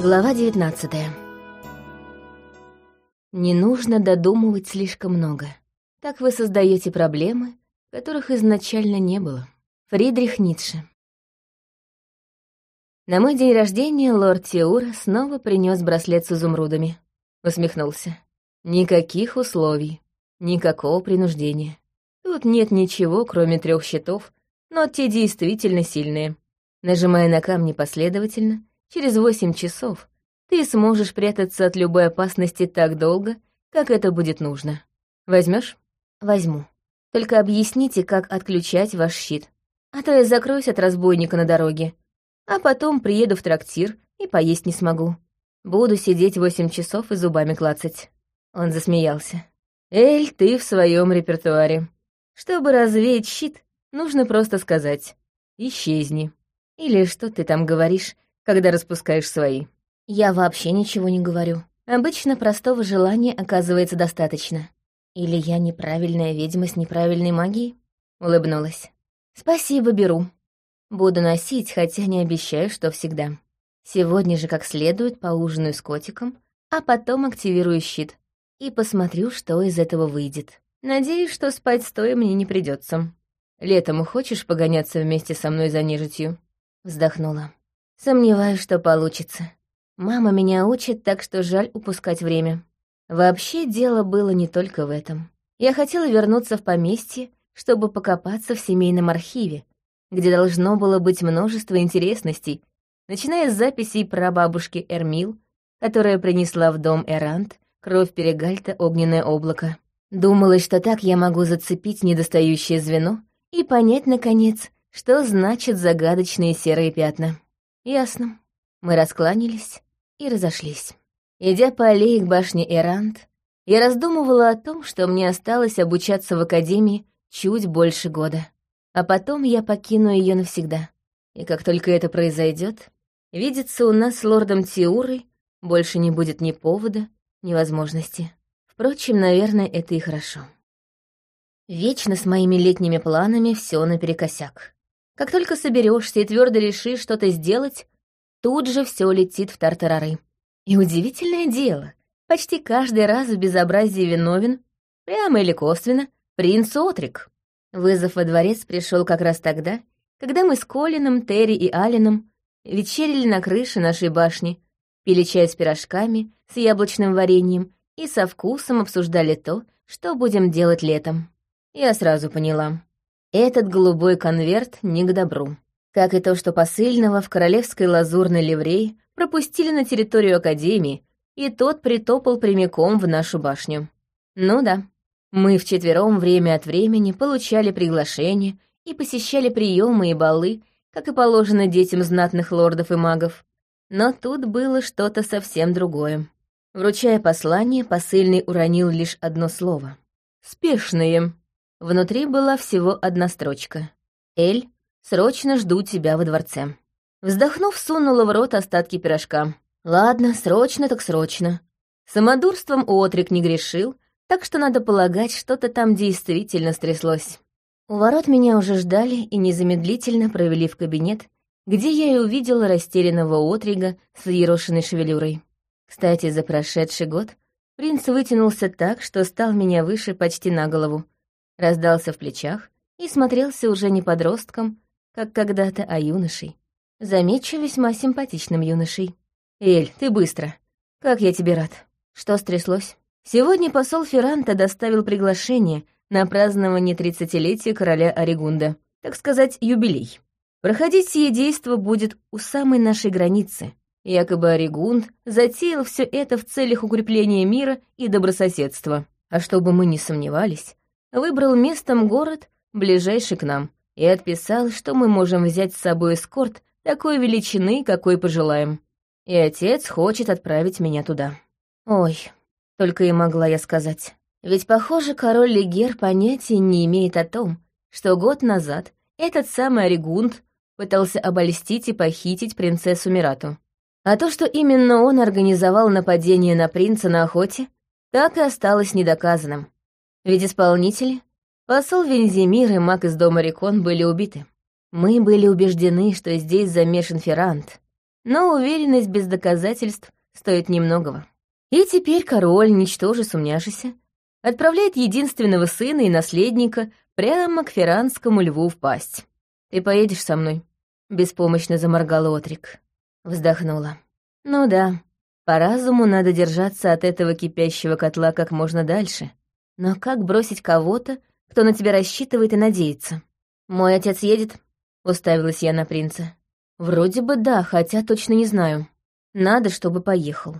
Глава 19 Не нужно додумывать слишком много. Так вы создаете проблемы, которых изначально не было. Фридрих Ницше На мой день рождения лорд Тиура снова принес браслет с изумрудами. Усмехнулся. Никаких условий, никакого принуждения. Тут нет ничего, кроме трех щитов, но те действительно сильные. Нажимая на камни последовательно, через восемь часов ты сможешь прятаться от любой опасности так долго, как это будет нужно. Возьмешь? Возьму. Только объясните, как отключать ваш щит. А то я закроюсь от разбойника на дороге. А потом приеду в трактир и поесть не смогу. Буду сидеть восемь часов и зубами клацать. Он засмеялся. «Эль, ты в своем репертуаре. Чтобы развеять щит, нужно просто сказать «исчезни». Или что ты там говоришь, когда распускаешь свои? Я вообще ничего не говорю. Обычно простого желания оказывается достаточно. Или я неправильная ведьма с неправильной магией? Улыбнулась. Спасибо, беру. Буду носить, хотя не обещаю, что всегда. Сегодня же как следует поужинаю с котиком, а потом активирую щит и посмотрю, что из этого выйдет. Надеюсь, что спать стоя мне не придется. Летом хочешь погоняться вместе со мной за нежитью?» Вздохнула. «Сомневаюсь, что получится. Мама меня учит, так что жаль упускать время. Вообще дело было не только в этом. Я хотела вернуться в поместье, чтобы покопаться в семейном архиве, где должно было быть множество интересностей, начиная с записей прабабушки Эрмил, которая принесла в дом Эрант кровь Перегальта огненное облако. Думалось, что так я могу зацепить недостающее звено и понять, наконец, что значит загадочные серые пятна. Ясно. Мы раскланялись и разошлись. Идя по аллее к башне Эрант, я раздумывала о том, что мне осталось обучаться в академии чуть больше года. А потом я покину ее навсегда. И как только это произойдет, видеться у нас с лордом Тиурой больше не будет ни повода, ни возможности. Впрочем, наверное, это и хорошо. Вечно с моими летними планами все наперекосяк. Как только соберешься и твердо решишь что-то сделать, тут же все летит в тартарары. И удивительное дело, почти каждый раз в безобразии виновен, прямо или косвенно, принц Отрик. Вызов во дворец пришел как раз тогда, когда мы с Колином, Терри и Алином вечерили на крыше нашей башни, пили чай с пирожками, с яблочным вареньем и со вкусом обсуждали то, что будем делать летом. Я сразу поняла. Этот голубой конверт не к добру. Как и то, что посыльного в королевской лазурной ливрее пропустили на территорию Академии, и тот притопал прямиком в нашу башню. Ну да, мы вчетвером время от времени получали приглашения и посещали приемы и балы, как и положено детям знатных лордов и магов. Но тут было что-то совсем другое. Вручая послание, посыльный уронил лишь одно слово. «Спешные». Внутри была всего одна строчка. «Эль, срочно жду тебя во дворце». Вздохнув, сунула в рот остатки пирожка. «Ладно, срочно так срочно». Самодурством Отрик не грешил, так что, надо полагать, что-то там действительно стряслось. У ворот меня уже ждали и незамедлительно провели в кабинет, где я и увидела растерянного Отрига с ерошенной шевелюрой. Кстати, за прошедший год принц вытянулся так, что стал меня выше почти на голову, раздался в плечах и смотрелся уже не подростком, как когда-то, а юношей. Замечу, весьма симпатичным юношей. «Эль, ты быстро. Как я тебе рад. Что стряслось?» Сегодня посол Ферранта доставил приглашение на празднование тридцатилетия короля Орегунда, так сказать, юбилей. Проходить сие действо будет у самой нашей границы, Якобы Оригунд затеял все это в целях укрепления мира и добрососедства. А чтобы мы не сомневались, выбрал местом город, ближайший к нам, и отписал, что мы можем взять с собой эскорт такой величины, какой пожелаем. И отец хочет отправить меня туда. Ой, только и могла я сказать. Ведь, похоже, король Легер понятия не имеет о том, что год назад этот самый Оригунд пытался обольстить и похитить принцессу Мирату. А то, что именно он организовал нападение на принца на охоте, так и осталось недоказанным. Ведь исполнители, посол Вензимир и маг из дома Рекон были убиты. Мы были убеждены, что здесь замешан Феррант, но уверенность без доказательств стоит немногого. И теперь король, ничтоже сумняшися, отправляет единственного сына и наследника прямо к феранскому льву в пасть. «Ты поедешь со мной?» — беспомощно заморгала Отрик. Вздохнула. «Ну да, по разуму надо держаться от этого кипящего котла как можно дальше. Но как бросить кого-то, кто на тебя рассчитывает и надеется? Мой отец едет?» — уставилась я на принца. «Вроде бы да, хотя точно не знаю. Надо, чтобы поехал.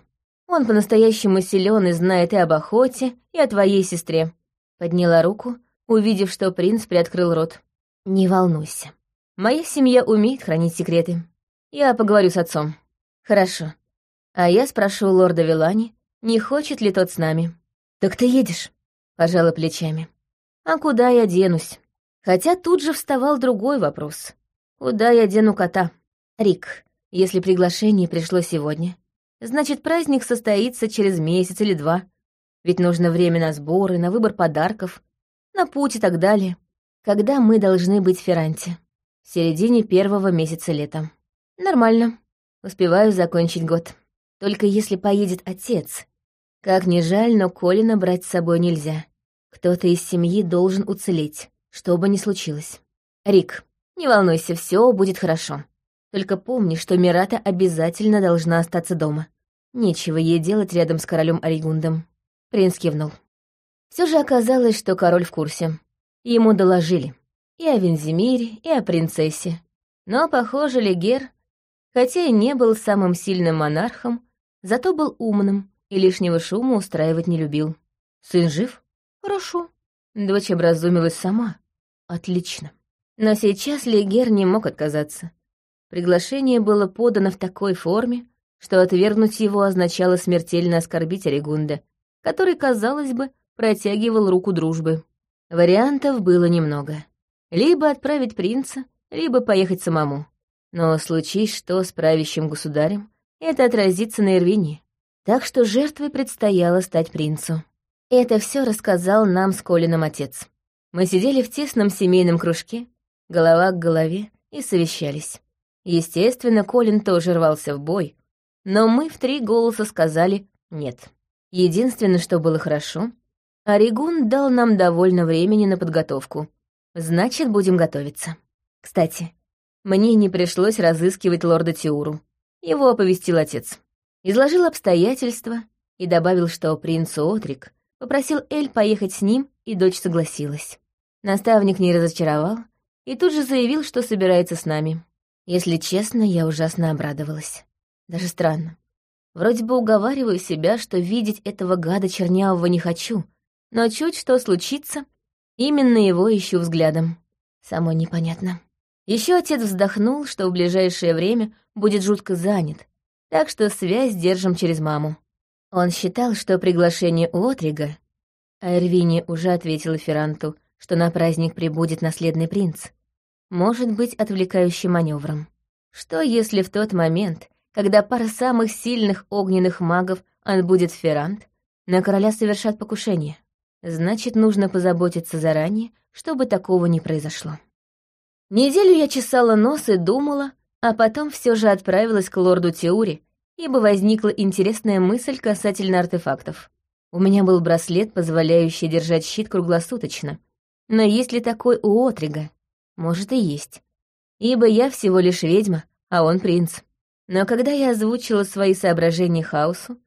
Он по-настоящему силен и знает и об охоте, и о твоей сестре». Подняла руку, увидев, что принц приоткрыл рот. «Не волнуйся. Моя семья умеет хранить секреты. Я поговорю с отцом». «Хорошо. А я спрошу лорда Вилани, не хочет ли тот с нами». «Так ты едешь?» — пожала плечами. «А куда я денусь?» Хотя тут же вставал другой вопрос. Куда я дену кота? Рик, если приглашение пришло сегодня, значит, праздник состоится через месяц или два. Ведь нужно время на сборы, на выбор подарков, на путь и так далее. Когда мы должны быть в Ферранте? В середине первого месяца лета. Нормально. Успеваю закончить год. Только если поедет отец. Как ни жаль, но Колина брать с собой нельзя. Кто-то из семьи должен уцелеть что бы ни случилось. Рик, не волнуйся, все будет хорошо. Только помни, что Мирата обязательно должна остаться дома. Нечего ей делать рядом с королем Оригундом. Принц кивнул. Все же оказалось, что король в курсе. Ему доложили. И о Вензимире, и о принцессе. Но, похоже, Легер, хотя и не был самым сильным монархом, зато был умным и лишнего шума устраивать не любил. Сын жив? Хорошо. Дочь образумилась сама. Отлично. Но сейчас Легер не мог отказаться. Приглашение было подано в такой форме, что отвергнуть его означало смертельно оскорбить Орегунда, который, казалось бы, протягивал руку дружбы. Вариантов было немного. Либо отправить принца, либо поехать самому. Но случись что с правящим государем, это отразится на Ирвине. Так что жертвой предстояло стать принцу. Это все рассказал нам с Колином отец. Мы сидели в тесном семейном кружке, голова к голове, и совещались. Естественно, Колин тоже рвался в бой, но мы в три голоса сказали «нет». Единственное, что было хорошо, Оригун дал нам довольно времени на подготовку. Значит, будем готовиться. Кстати, мне не пришлось разыскивать лорда Тиуру. Его оповестил отец. Изложил обстоятельства и добавил, что принц Отрик попросил Эль поехать с ним, и дочь согласилась. Наставник не разочаровал и тут же заявил, что собирается с нами. Если честно, я ужасно обрадовалась. Даже странно. Вроде бы уговариваю себя, что видеть этого гада чернявого не хочу, но чуть что случится, именно его ищу взглядом. Само непонятно. Еще отец вздохнул, что в ближайшее время будет жутко занят, так что связь держим через маму. Он считал, что приглашение у Отрига, а Эрвини уже ответила Ферранту, что на праздник прибудет наследный принц, может быть отвлекающим маневром. Что если в тот момент, когда пара самых сильных огненных магов отбудет в Феррант, на короля совершат покушение? Значит, нужно позаботиться заранее, чтобы такого не произошло. Неделю я чесала нос и думала, а потом все же отправилась к лорду Теури, ибо возникла интересная мысль касательно артефактов. У меня был браслет, позволяющий держать щит круглосуточно, но есть ли такой у Отрига? Может, и есть. Ибо я всего лишь ведьма, а он принц. Но когда я озвучила свои соображения хаосу,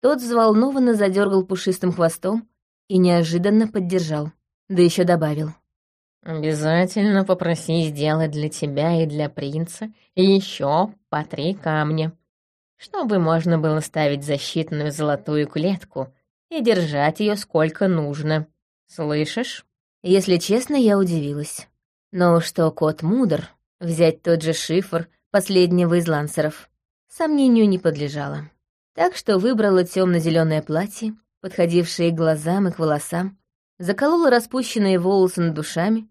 тот взволнованно задергал пушистым хвостом и неожиданно поддержал, да еще добавил. «Обязательно попроси сделать для тебя и для принца еще по три камня, чтобы можно было ставить защитную золотую клетку и держать ее сколько нужно. Слышишь?» Если честно, я удивилась. Но что кот мудр, взять тот же шифр последнего из лансеров, сомнению не подлежало. Так что выбрала темно-зеленое платье, подходившее к глазам и к волосам, заколола распущенные волосы над душами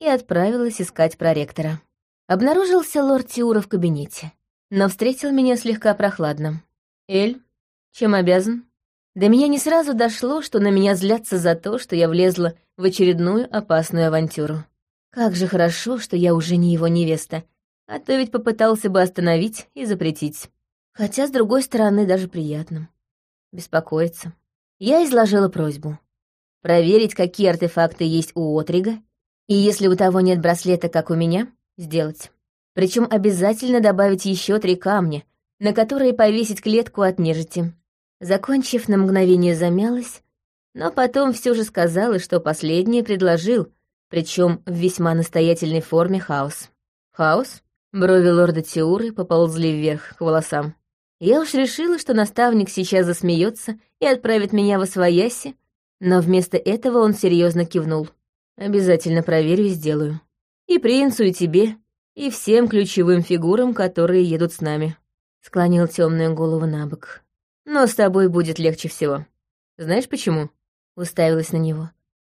и отправилась искать проректора. Обнаружился лорд Тиура в кабинете, но встретил меня слегка прохладно. «Эль, чем обязан?» До меня не сразу дошло, что на меня злятся за то, что я влезла в очередную опасную авантюру. Как же хорошо, что я уже не его невеста, а то ведь попытался бы остановить и запретить. Хотя, с другой стороны, даже приятно. Беспокоиться. Я изложила просьбу. Проверить, какие артефакты есть у Отрига, и если у того нет браслета, как у меня, сделать. Причем обязательно добавить еще три камня, на которые повесить клетку от нежити. Закончив, на мгновение замялась, но потом все же сказала, что последнее предложил, причем в весьма настоятельной форме хаос. Хаос? Брови лорда Тиуры поползли вверх к волосам. Я уж решила, что наставник сейчас засмеется и отправит меня в освояси, но вместо этого он серьезно кивнул. Обязательно проверю и сделаю. И принцу, и тебе, и всем ключевым фигурам, которые едут с нами. Склонил темную голову на бок. Но с тобой будет легче всего. Знаешь почему? Уставилась на него.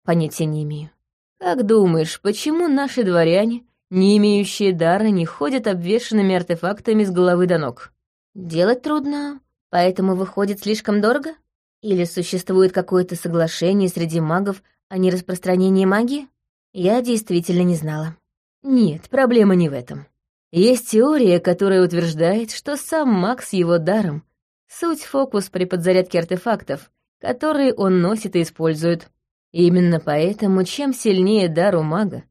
Понятия не имею. Как думаешь, почему наши дворяне, не имеющие дара, не ходят обвешанными артефактами с головы до ног? Делать трудно, поэтому выходит слишком дорого? Или существует какое-то соглашение среди магов о нераспространении магии? Я действительно не знала. Нет, проблема не в этом. Есть теория, которая утверждает, что сам маг с его даром — суть фокус при подзарядке артефактов, которые он носит и использует. И именно поэтому, чем сильнее дар у мага,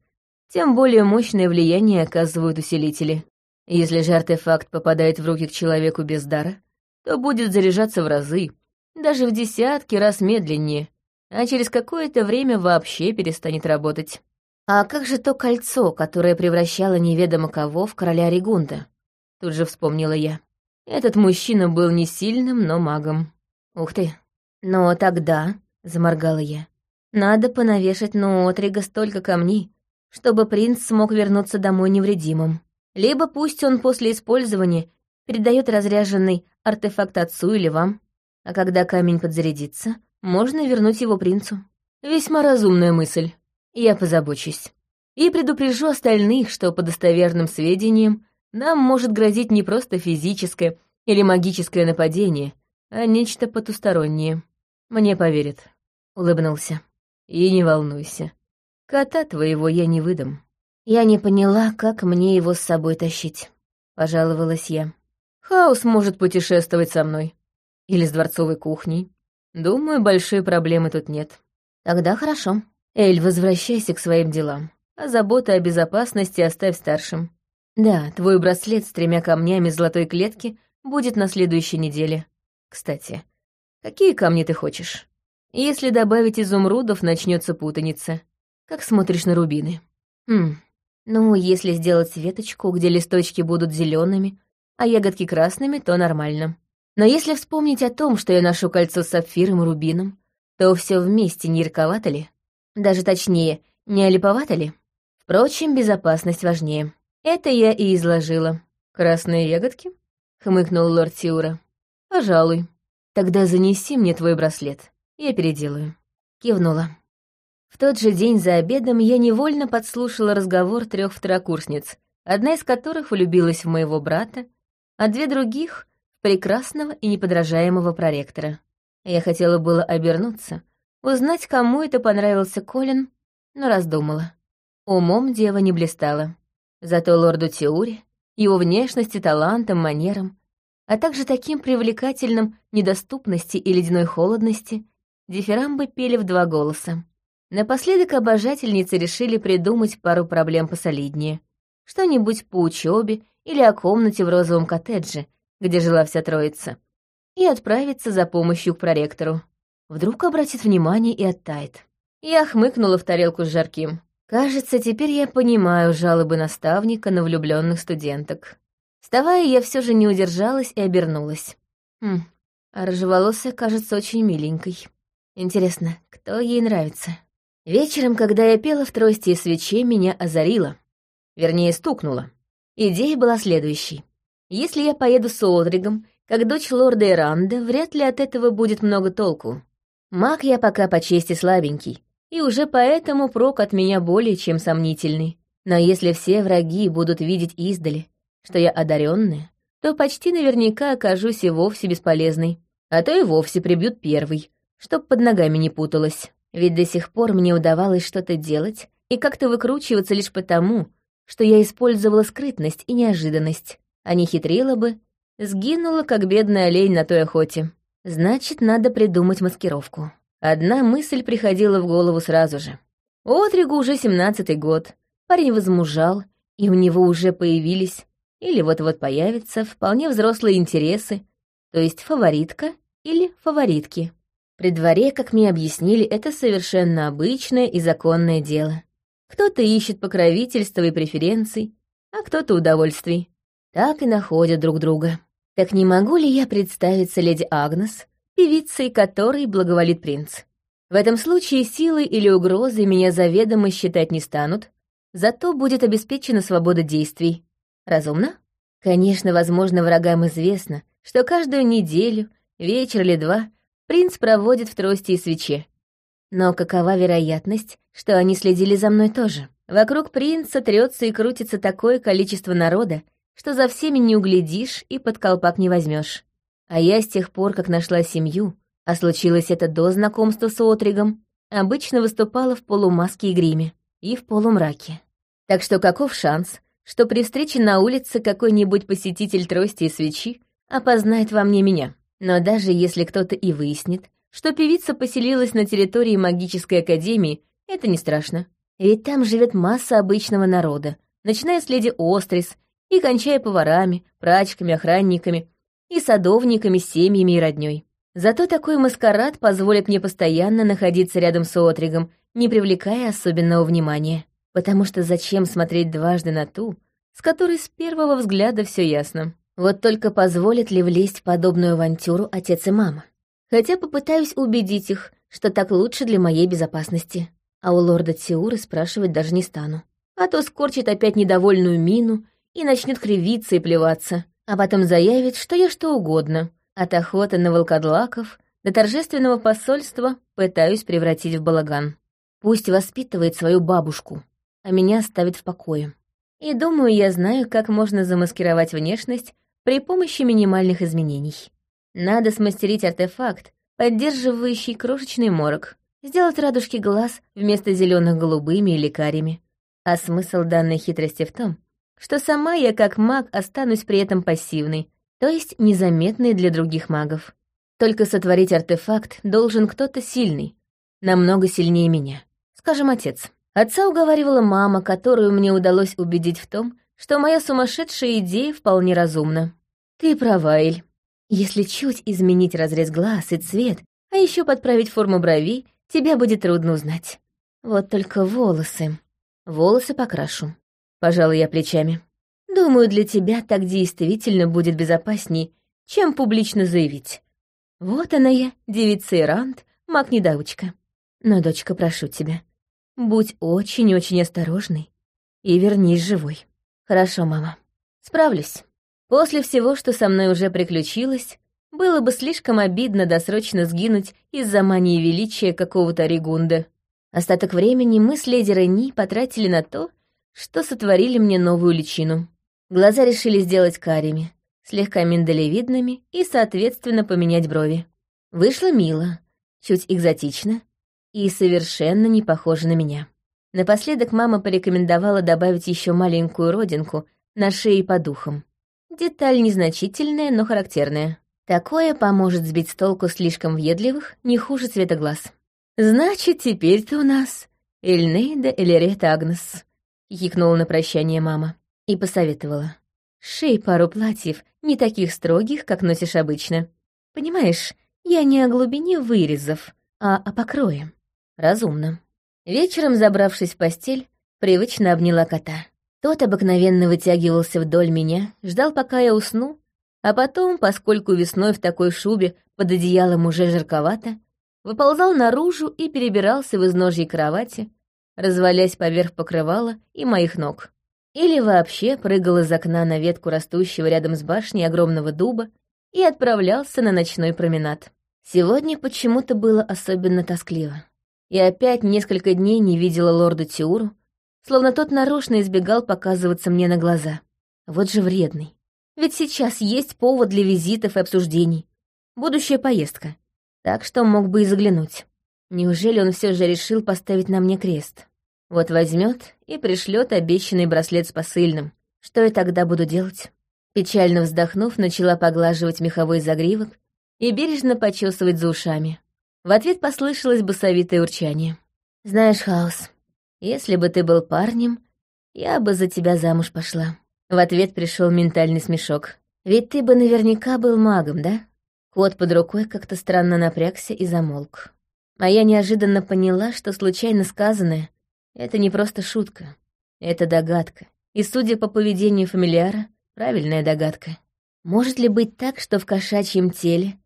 тем более мощное влияние оказывают усилители. Если же артефакт попадает в руки к человеку без дара, то будет заряжаться в разы, даже в десятки раз медленнее, а через какое-то время вообще перестанет работать. А как же то кольцо, которое превращало неведомо кого в короля Регунда? Тут же вспомнила я. Этот мужчина был не сильным, но магом. Ух ты. Но тогда, — заморгала я, — надо понавешать на Отрига столько камней, чтобы принц смог вернуться домой невредимым. Либо пусть он после использования передает разряженный артефакт отцу или вам, а когда камень подзарядится, можно вернуть его принцу. Весьма разумная мысль. Я позабочусь. И предупрежу остальных, что по достоверным сведениям нам может грозить не просто физическое или магическое нападение, а нечто потустороннее. Мне поверят. Улыбнулся. И не волнуйся. Кота твоего я не выдам. Я не поняла, как мне его с собой тащить. Пожаловалась я. Хаос может путешествовать со мной. Или с дворцовой кухней. Думаю, большой проблемы тут нет. Тогда хорошо. Эль, возвращайся к своим делам. А забота о безопасности оставь старшим. Да, твой браслет с тремя камнями золотой клетки будет на следующей неделе. Кстати, какие камни ты хочешь? Если добавить изумрудов, начнется путаница. Как смотришь на рубины? Хм, ну, если сделать веточку, где листочки будут зелеными, а ягодки красными, то нормально. Но если вспомнить о том, что я ношу кольцо с сапфиром и рубином, то все вместе не ярковато ли? Даже точнее, не олиповато ли? Впрочем, безопасность важнее. Это я и изложила. «Красные ягодки?» — хмыкнул лорд Тиура. «Пожалуй. Тогда занеси мне твой браслет. Я переделаю». Кивнула. В тот же день за обедом я невольно подслушала разговор трех второкурсниц, одна из которых влюбилась в моего брата, а две других — прекрасного и неподражаемого проректора. Я хотела было обернуться, узнать, кому это понравился Колин, но раздумала. Умом дева не блистала. Зато лорду Теуре, его внешности, талантом, манерам, а также таким привлекательным недоступности и ледяной холодности, дифирамбы пели в два голоса. Напоследок обожательницы решили придумать пару проблем посолиднее. Что-нибудь по учебе или о комнате в розовом коттедже, где жила вся троица. И отправиться за помощью к проректору. Вдруг обратит внимание и оттает. Я хмыкнула в тарелку с жарким. Кажется, теперь я понимаю жалобы наставника на влюбленных студенток. Вставая, я все же не удержалась и обернулась. Хм, а рыжеволосая кажется очень миленькой. Интересно, кто ей нравится? Вечером, когда я пела в трости и свече, меня озарило. Вернее, стукнуло. Идея была следующей. Если я поеду с Олдригом, как дочь лорда Иранда, вряд ли от этого будет много толку. Маг я пока по чести слабенький, и уже поэтому прок от меня более чем сомнительный. Но если все враги будут видеть издали, что я одаренная, то почти наверняка окажусь и вовсе бесполезной, а то и вовсе прибьют первый, чтоб под ногами не путалась. Ведь до сих пор мне удавалось что-то делать и как-то выкручиваться лишь потому, что я использовала скрытность и неожиданность, а не хитрила бы, сгинула, как бедный олень на той охоте. Значит, надо придумать маскировку. Одна мысль приходила в голову сразу же. Отригу уже семнадцатый год, парень возмужал, и у него уже появились, или вот-вот появятся, вполне взрослые интересы, то есть фаворитка или фаворитки. При дворе, как мне объяснили, это совершенно обычное и законное дело. Кто-то ищет покровительства и преференций, а кто-то удовольствий. Так и находят друг друга. Так не могу ли я представиться леди Агнес, певицей которой благоволит принц? В этом случае силы или угрозы меня заведомо считать не станут, зато будет обеспечена свобода действий. Разумно? Конечно, возможно, врагам известно, что каждую неделю, вечер или два, принц проводит в трости и свече. Но какова вероятность, что они следили за мной тоже? Вокруг принца трется и крутится такое количество народа, что за всеми не углядишь и под колпак не возьмешь. А я с тех пор, как нашла семью, а случилось это до знакомства с Отригом, обычно выступала в полумаске и гриме, и в полумраке. Так что каков шанс, что при встрече на улице какой-нибудь посетитель трости и свечи опознает во мне меня? Но даже если кто-то и выяснит, что певица поселилась на территории магической академии, это не страшно. Ведь там живет масса обычного народа, начиная с леди Острис и кончая поварами, прачками, охранниками и садовниками, семьями и роднёй. Зато такой маскарад позволит мне постоянно находиться рядом с Отригом, не привлекая особенного внимания. Потому что зачем смотреть дважды на ту, с которой с первого взгляда все ясно? Вот только позволит ли влезть в подобную авантюру отец и мама? Хотя попытаюсь убедить их, что так лучше для моей безопасности. А у лорда Тиуры спрашивать даже не стану. А то скорчит опять недовольную мину и начнет кривиться и плеваться, а потом заявит, что я что угодно. От охоты на волкодлаков до торжественного посольства пытаюсь превратить в балаган. Пусть воспитывает свою бабушку, а меня оставит в покое. И думаю, я знаю, как можно замаскировать внешность при помощи минимальных изменений. Надо смастерить артефакт, поддерживающий крошечный морок, сделать радужки глаз вместо зеленых голубыми или карими. А смысл данной хитрости в том, что сама я как маг останусь при этом пассивной, то есть незаметной для других магов. Только сотворить артефакт должен кто-то сильный, намного сильнее меня, скажем, отец. Отца уговаривала мама, которую мне удалось убедить в том, что моя сумасшедшая идея вполне разумна. Ты права, Эль. Если чуть изменить разрез глаз и цвет, а еще подправить форму бровей, тебя будет трудно узнать. Вот только волосы. Волосы покрашу. Пожалуй, я плечами. Думаю, для тебя так действительно будет безопасней, чем публично заявить. Вот она я, девица Ирант, маг-недоучка. Но, дочка, прошу тебя, будь очень-очень осторожной и вернись живой. Хорошо, мама. Справлюсь. После всего, что со мной уже приключилось, было бы слишком обидно досрочно сгинуть из-за мании величия какого-то Ригунда. Остаток времени мы с леди Рени потратили на то, что сотворили мне новую личину. Глаза решили сделать карими, слегка миндалевидными и, соответственно, поменять брови. Вышло мило, чуть экзотично и совершенно не похоже на меня. Напоследок мама порекомендовала добавить еще маленькую родинку на шее по духам. Деталь незначительная, но характерная. Такое поможет сбить с толку слишком въедливых, не хуже цвета глаз. «Значит, теперь ты у нас Эльнейда Элерета Агнес», — хикнула на прощание мама и посоветовала. «Шей пару платьев, не таких строгих, как носишь обычно. Понимаешь, я не о глубине вырезов, а о покрое. Разумно». Вечером, забравшись в постель, привычно обняла кота. Тот обыкновенно вытягивался вдоль меня, ждал, пока я усну, а потом, поскольку весной в такой шубе под одеялом уже жарковато, выползал наружу и перебирался в изножье кровати, развалясь поверх покрывала и моих ног. Или вообще прыгал из окна на ветку растущего рядом с башней огромного дуба и отправлялся на ночной променад. Сегодня почему-то было особенно тоскливо и опять несколько дней не видела лорда Тиуру, словно тот нарочно избегал показываться мне на глаза. Вот же вредный. Ведь сейчас есть повод для визитов и обсуждений. Будущая поездка. Так что мог бы и заглянуть. Неужели он все же решил поставить на мне крест? Вот возьмет и пришлет обещанный браслет с посыльным. Что я тогда буду делать? Печально вздохнув, начала поглаживать меховой загривок и бережно почесывать за ушами. В ответ послышалось басовитое урчание. «Знаешь, Хаос, если бы ты был парнем, я бы за тебя замуж пошла». В ответ пришел ментальный смешок. «Ведь ты бы наверняка был магом, да?» Кот под рукой как-то странно напрягся и замолк. А я неожиданно поняла, что случайно сказанное — это не просто шутка, это догадка. И, судя по поведению фамильяра, правильная догадка. Может ли быть так, что в кошачьем теле,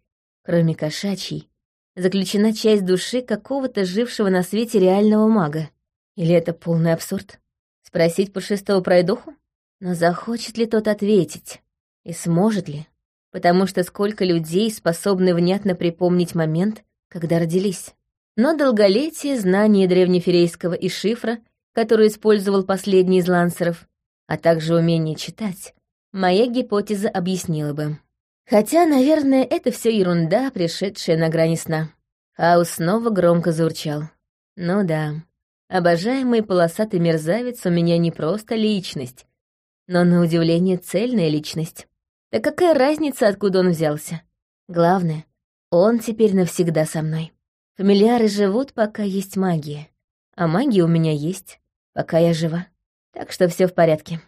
кроме кошачьей, заключена часть души какого-то жившего на свете реального мага? Или это полный абсурд? Спросить пушистого пройдуху? Но захочет ли тот ответить? И сможет ли? Потому что сколько людей способны внятно припомнить момент, когда родились. Но долголетие, знание древнеферейского и шифра, который использовал последний из лансеров, а также умение читать, моя гипотеза объяснила бы. Хотя, наверное, это все ерунда, пришедшая на грани сна. Хаус снова громко заурчал. Ну да, обожаемый полосатый мерзавец у меня не просто личность, но, на удивление, цельная личность. Да какая разница, откуда он взялся? Главное, он теперь навсегда со мной. Фамильяры живут, пока есть магия. А магия у меня есть, пока я жива. Так что все в порядке.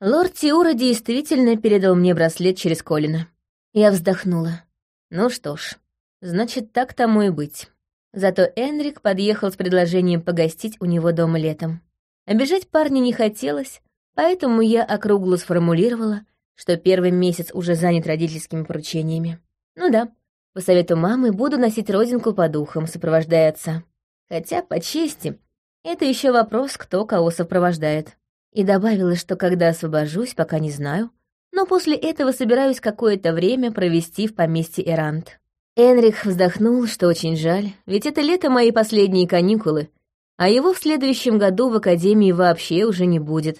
Лорд Тиура действительно передал мне браслет через Колина. Я вздохнула. Ну что ж, значит, так тому и быть. Зато Энрик подъехал с предложением погостить у него дома летом. Обижать парня не хотелось, поэтому я округло сформулировала, что первый месяц уже занят родительскими поручениями. Ну да, по совету мамы буду носить родинку по духам, сопровождая отца. Хотя, по чести, это еще вопрос, кто кого сопровождает. И добавила, что когда освобожусь, пока не знаю, но после этого собираюсь какое-то время провести в поместье Эрант. Энрих вздохнул, что очень жаль, ведь это лето мои последние каникулы, а его в следующем году в академии вообще уже не будет,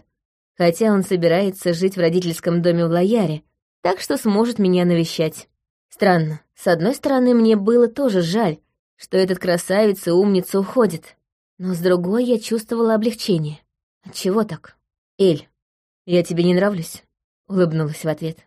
хотя он собирается жить в родительском доме в Лояре, так что сможет меня навещать. Странно, с одной стороны, мне было тоже жаль, что этот красавец и умница уходит, но с другой я чувствовала облегчение. Отчего так? «Эль, я тебе не нравлюсь?» — улыбнулась в ответ.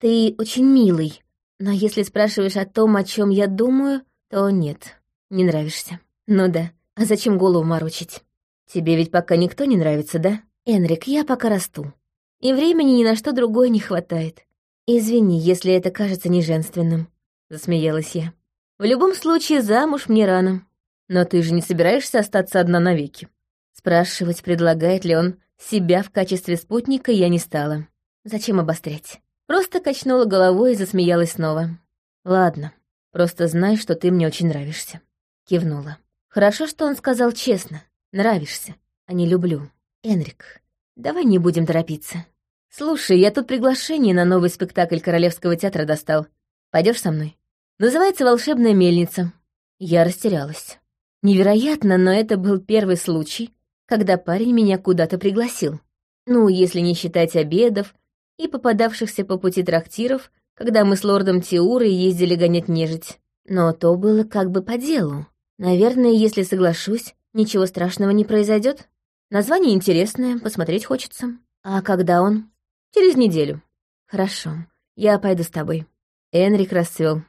«Ты очень милый, но если спрашиваешь о том, о чем я думаю, то нет, не нравишься. Ну да, а зачем голову морочить? Тебе ведь пока никто не нравится, да?» «Энрик, я пока расту. И времени ни на что другое не хватает. Извини, если это кажется неженственным», — засмеялась я. «В любом случае, замуж мне рано. Но ты же не собираешься остаться одна навеки?» Спрашивать, предлагает ли он себя в качестве спутника, я не стала. Зачем обострять? Просто качнула головой и засмеялась снова. «Ладно, просто знай, что ты мне очень нравишься». Кивнула. Хорошо, что он сказал честно. Нравишься, а не люблю. Энрик, давай не будем торопиться. Слушай, я тут приглашение на новый спектакль Королевского театра достал. Пойдешь со мной? Называется «Волшебная мельница». Я растерялась. Невероятно, но это был первый случай, когда парень меня куда-то пригласил. Ну, если не считать обедов и попадавшихся по пути трактиров, когда мы с лордом Тиурой ездили гонять нежить. Но то было как бы по делу. Наверное, если соглашусь, ничего страшного не произойдет. Название интересное, посмотреть хочется. А когда он? Через неделю. Хорошо, я пойду с тобой. Энрик расцвел.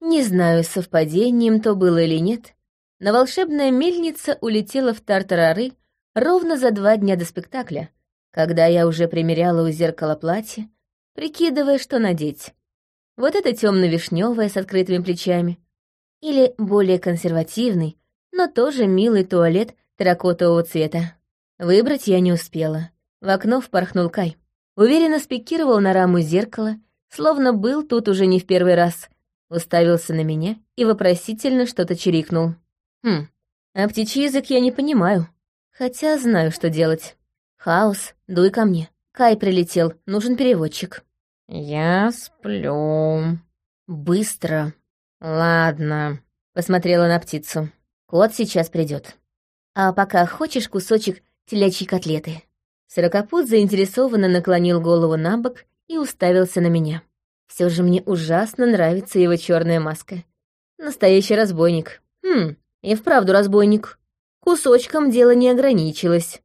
Не знаю, совпадением то было или нет, но волшебная мельница улетела в Тартарары ровно за два дня до спектакля, когда я уже примеряла у зеркала платье, прикидывая, что надеть. Вот это темно-вишневое с открытыми плечами. Или более консервативный, но тоже милый туалет терракотового цвета. Выбрать я не успела. В окно впорхнул Кай. Уверенно спикировал на раму зеркала, словно был тут уже не в первый раз. Уставился на меня и вопросительно что-то чирикнул. Хм, а птичий язык я не понимаю. Хотя знаю, что делать. Хаос, дуй ко мне. Кай прилетел, нужен переводчик. Я сплю. Быстро. Ладно. Посмотрела на птицу. Кот сейчас придет. А пока хочешь кусочек телячьей котлеты?» Сорокопут заинтересованно наклонил голову на бок и уставился на меня. Все же мне ужасно нравится его черная маска. Настоящий разбойник. Хм, и вправду разбойник. кусочком дело не ограничилось.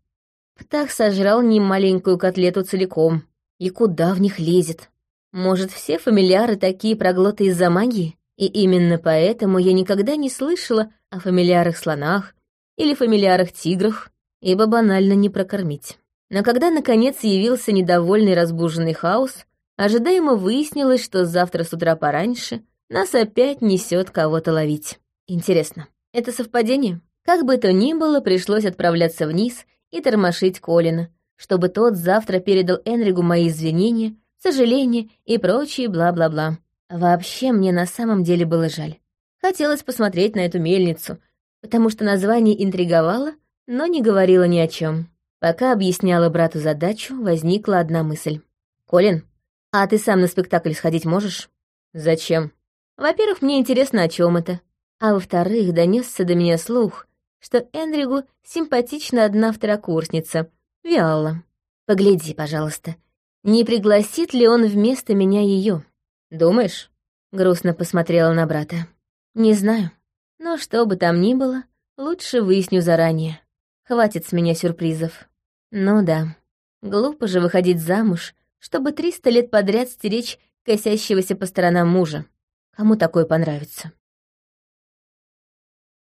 Птах сожрал немаленькую котлету целиком. И куда в них лезет? Может, все фамильяры такие проглоты из-за магии? И именно поэтому я никогда не слышала о фамильярах-слонах или фамильярах-тиграх, ибо банально не прокормить. Но когда, наконец, явился недовольный разбуженный хаос, ожидаемо выяснилось, что завтра с утра пораньше нас опять несет кого-то ловить. Интересно, это совпадение? Как бы то ни было, пришлось отправляться вниз и тормошить Колина, чтобы тот завтра передал Энригу мои извинения, сожаления и прочие бла-бла-бла. Вообще, мне на самом деле было жаль. Хотелось посмотреть на эту мельницу, потому что название интриговало, но не говорило ни о чем. Пока объясняла брату задачу, возникла одна мысль. «Колин, а ты сам на спектакль сходить можешь?» «Зачем?» «Во-первых, мне интересно, о чем это. А во-вторых, донесся до меня слух, что Энригу симпатична одна второкурсница, Виалла. Погляди, пожалуйста, не пригласит ли он вместо меня ее? Думаешь?» Грустно посмотрела на брата. «Не знаю. Но что бы там ни было, лучше выясню заранее. Хватит с меня сюрпризов. Ну да, глупо же выходить замуж, чтобы триста лет подряд стеречь косящегося по сторонам мужа. Кому такое понравится?